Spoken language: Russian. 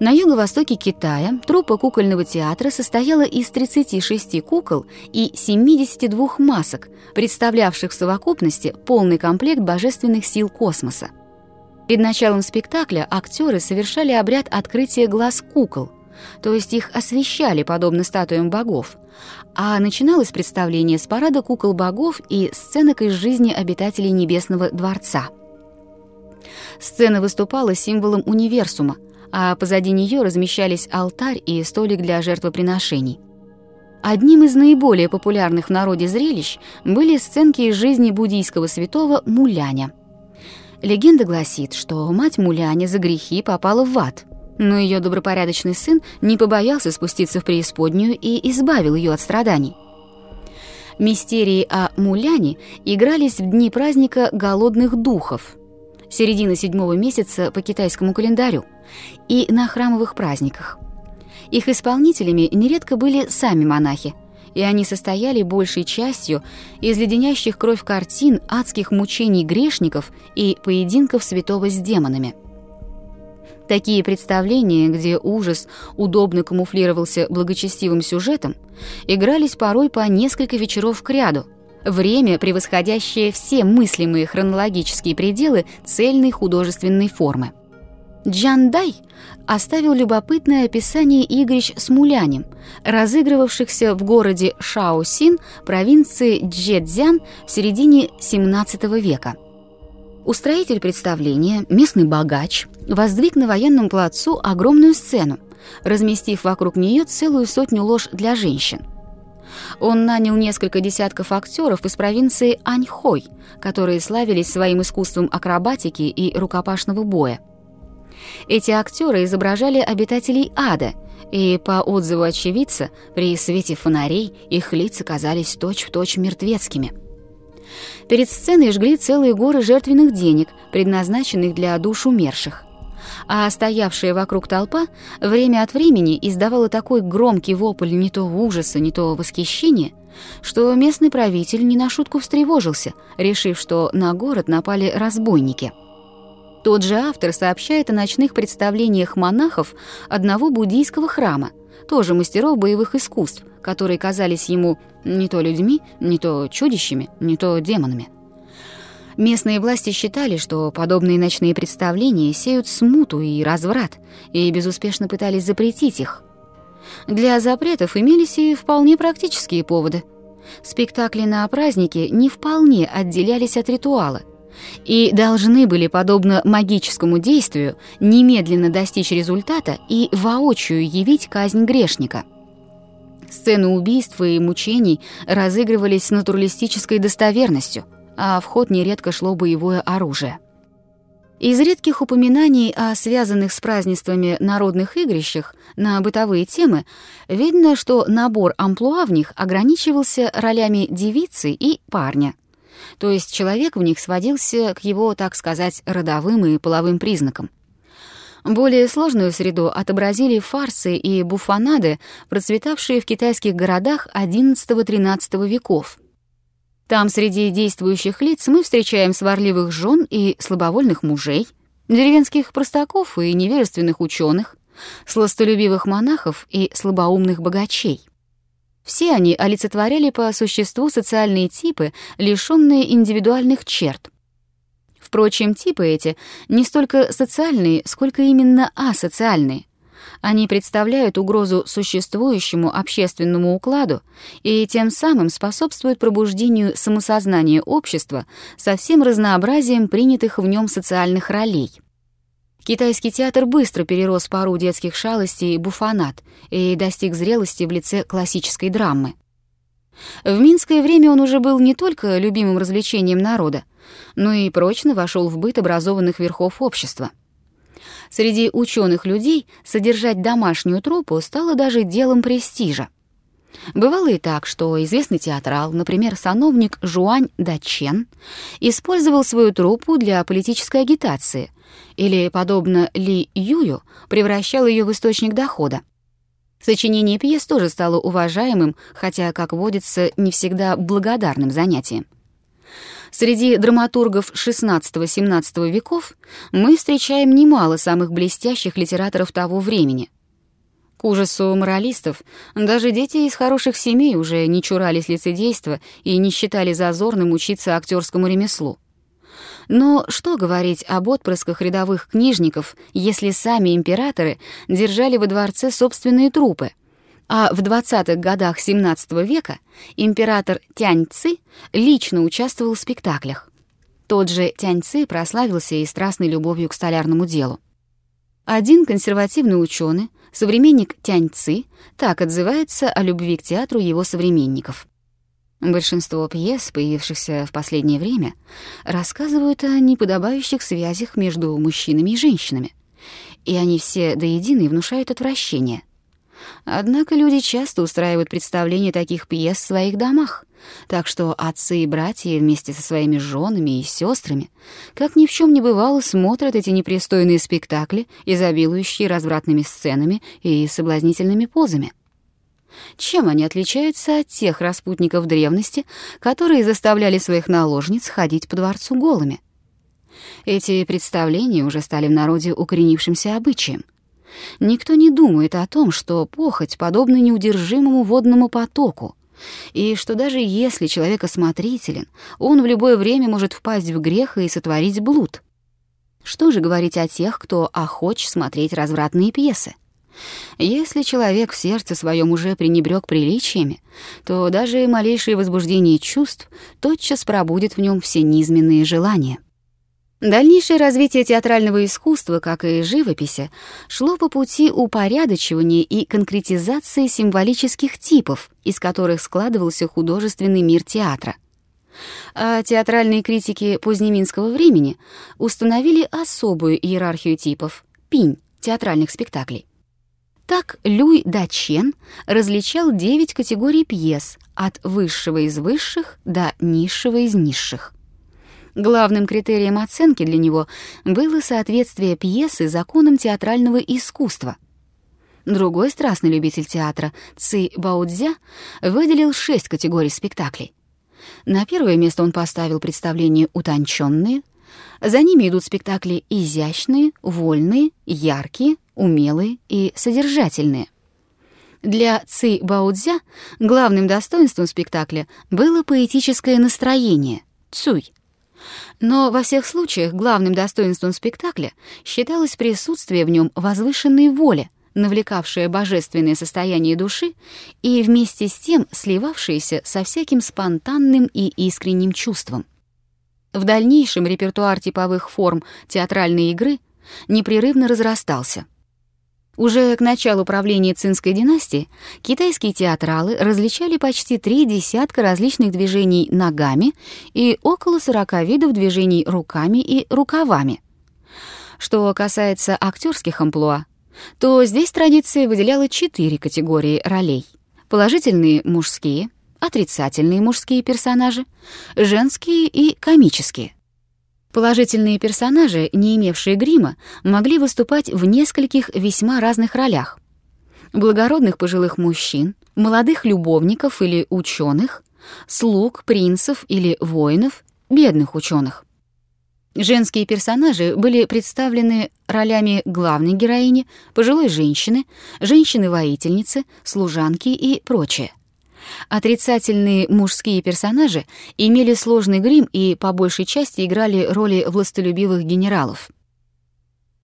На юго-востоке Китая труппа кукольного театра состояла из 36 кукол и 72 масок, представлявших в совокупности полный комплект божественных сил космоса. Перед началом спектакля актеры совершали обряд открытия глаз кукол, то есть их освещали подобно статуям богов, а начиналось представление с парада кукол богов и сценок из жизни обитателей Небесного дворца. Сцена выступала символом универсума — а позади нее размещались алтарь и столик для жертвоприношений. Одним из наиболее популярных в народе зрелищ были сценки из жизни буддийского святого Муляня. Легенда гласит, что мать Муляня за грехи попала в ад, но ее добропорядочный сын не побоялся спуститься в преисподнюю и избавил ее от страданий. Мистерии о Муляне игрались в дни праздника голодных духов – середины седьмого месяца по китайскому календарю, и на храмовых праздниках. Их исполнителями нередко были сами монахи, и они состояли большей частью из леденящих кровь картин адских мучений грешников и поединков святого с демонами. Такие представления, где ужас удобно камуфлировался благочестивым сюжетом, игрались порой по несколько вечеров кряду – Время, превосходящее все мыслимые хронологические пределы цельной художественной формы. Джан Дай оставил любопытное описание игрищ с мулянем, разыгрывавшихся в городе Шаосин, провинции Джэцзян в середине XVII века. Устроитель представления, местный богач, воздвиг на военном плацу огромную сцену, разместив вокруг нее целую сотню лож для женщин. Он нанял несколько десятков актеров из провинции Аньхой, которые славились своим искусством акробатики и рукопашного боя. Эти актеры изображали обитателей ада, и по отзыву очевидца, при свете фонарей их лица казались точь-в-точь точь мертвецкими. Перед сценой жгли целые горы жертвенных денег, предназначенных для душ умерших а стоявшая вокруг толпа время от времени издавала такой громкий вопль не то ужаса, не то восхищения, что местный правитель не на шутку встревожился, решив, что на город напали разбойники. Тот же автор сообщает о ночных представлениях монахов одного буддийского храма, тоже мастеров боевых искусств, которые казались ему не то людьми, не то чудищами, не то демонами. Местные власти считали, что подобные ночные представления сеют смуту и разврат, и безуспешно пытались запретить их. Для запретов имелись и вполне практические поводы. Спектакли на празднике не вполне отделялись от ритуала и должны были, подобно магическому действию, немедленно достичь результата и воочию явить казнь грешника. Сцены убийства и мучений разыгрывались с натуралистической достоверностью – а в ход нередко шло боевое оружие. Из редких упоминаний о связанных с празднествами народных игрищах на бытовые темы видно, что набор амплуа в них ограничивался ролями девицы и парня. То есть человек в них сводился к его, так сказать, родовым и половым признакам. Более сложную среду отобразили фарсы и буфонады, процветавшие в китайских городах XI-XIII веков — там среди действующих лиц мы встречаем сварливых жен и слабовольных мужей, деревенских простаков и невежественных ученых, сластолюбивых монахов и слабоумных богачей. Все они олицетворяли по существу социальные типы, лишённые индивидуальных черт. Впрочем, типы эти не столько социальные, сколько именно асоциальные. Они представляют угрозу существующему общественному укладу и тем самым способствуют пробуждению самосознания общества со всем разнообразием принятых в нем социальных ролей. Китайский театр быстро перерос пару детских шалостей и буфонат и достиг зрелости в лице классической драмы. В минское время он уже был не только любимым развлечением народа, но и прочно вошел в быт образованных верхов общества — Среди ученых людей содержать домашнюю труппу стало даже делом престижа. Бывало и так, что известный театрал, например, сановник Жуань Дачен, использовал свою труппу для политической агитации или, подобно Ли Юю, превращал ее в источник дохода. Сочинение пьес тоже стало уважаемым, хотя, как водится, не всегда благодарным занятием. Среди драматургов XVI-XVII веков мы встречаем немало самых блестящих литераторов того времени. К ужасу моралистов даже дети из хороших семей уже не чурались лицедейства и не считали зазорным учиться актерскому ремеслу. Но что говорить об отпрысках рядовых книжников, если сами императоры держали во дворце собственные трупы, а в 20-х годах XVII века император Тянь-Ци лично участвовал в спектаклях. Тот же Тянь-Ци прославился и страстной любовью к столярному делу. Один консервативный ученый, современник Тянь-Ци, так отзывается о любви к театру его современников. Большинство пьес, появившихся в последнее время, рассказывают о неподобающих связях между мужчинами и женщинами, и они все до единой внушают отвращение — Однако люди часто устраивают представления таких пьес в своих домах, так что отцы и братья вместе со своими женами и сестрами, как ни в чем не бывало, смотрят эти непристойные спектакли, изобилующие развратными сценами и соблазнительными позами. Чем они отличаются от тех распутников древности, которые заставляли своих наложниц ходить по дворцу голыми? Эти представления уже стали в народе укоренившимся обычаем — Никто не думает о том, что похоть подобна неудержимому водному потоку, и что даже если человек осмотрителен, он в любое время может впасть в грех и сотворить блуд. Что же говорить о тех, кто охоч смотреть развратные пьесы? Если человек в сердце своем уже пренебрег приличиями, то даже малейшее возбуждение чувств тотчас пробудет в нем все низменные желания. Дальнейшее развитие театрального искусства, как и живописи, шло по пути упорядочивания и конкретизации символических типов, из которых складывался художественный мир театра. А театральные критики позднеминского времени установили особую иерархию типов — пинь театральных спектаклей. Так Люй Дачен различал девять категорий пьес от высшего из высших до низшего из низших. Главным критерием оценки для него было соответствие пьесы законам театрального искусства. Другой страстный любитель театра, Ци Баудзя, выделил шесть категорий спектаклей. На первое место он поставил представления утонченные, за ними идут спектакли изящные, вольные, яркие, умелые и содержательные. Для Ци Баудзя главным достоинством спектакля было поэтическое настроение — цуй — но во всех случаях главным достоинством спектакля считалось присутствие в нем возвышенной воли, навлекавшее божественное состояние души и вместе с тем сливавшееся со всяким спонтанным и искренним чувством. В дальнейшем репертуар типовых форм театральной игры непрерывно разрастался — уже к началу правления Цинской династии китайские театралы различали почти три десятка различных движений ногами и около сорока видов движений руками и рукавами. Что касается актерских амплуа, то здесь традиция выделяла четыре категории ролей. Положительные мужские, отрицательные мужские персонажи, женские и комические. Положительные персонажи, не имевшие грима, могли выступать в нескольких весьма разных ролях. Благородных пожилых мужчин, молодых любовников или ученых, слуг, принцев или воинов, бедных ученых. Женские персонажи были представлены ролями главной героини, пожилой женщины, женщины-воительницы, служанки и прочее. Отрицательные мужские персонажи имели сложный грим и по большей части играли роли властолюбивых генералов.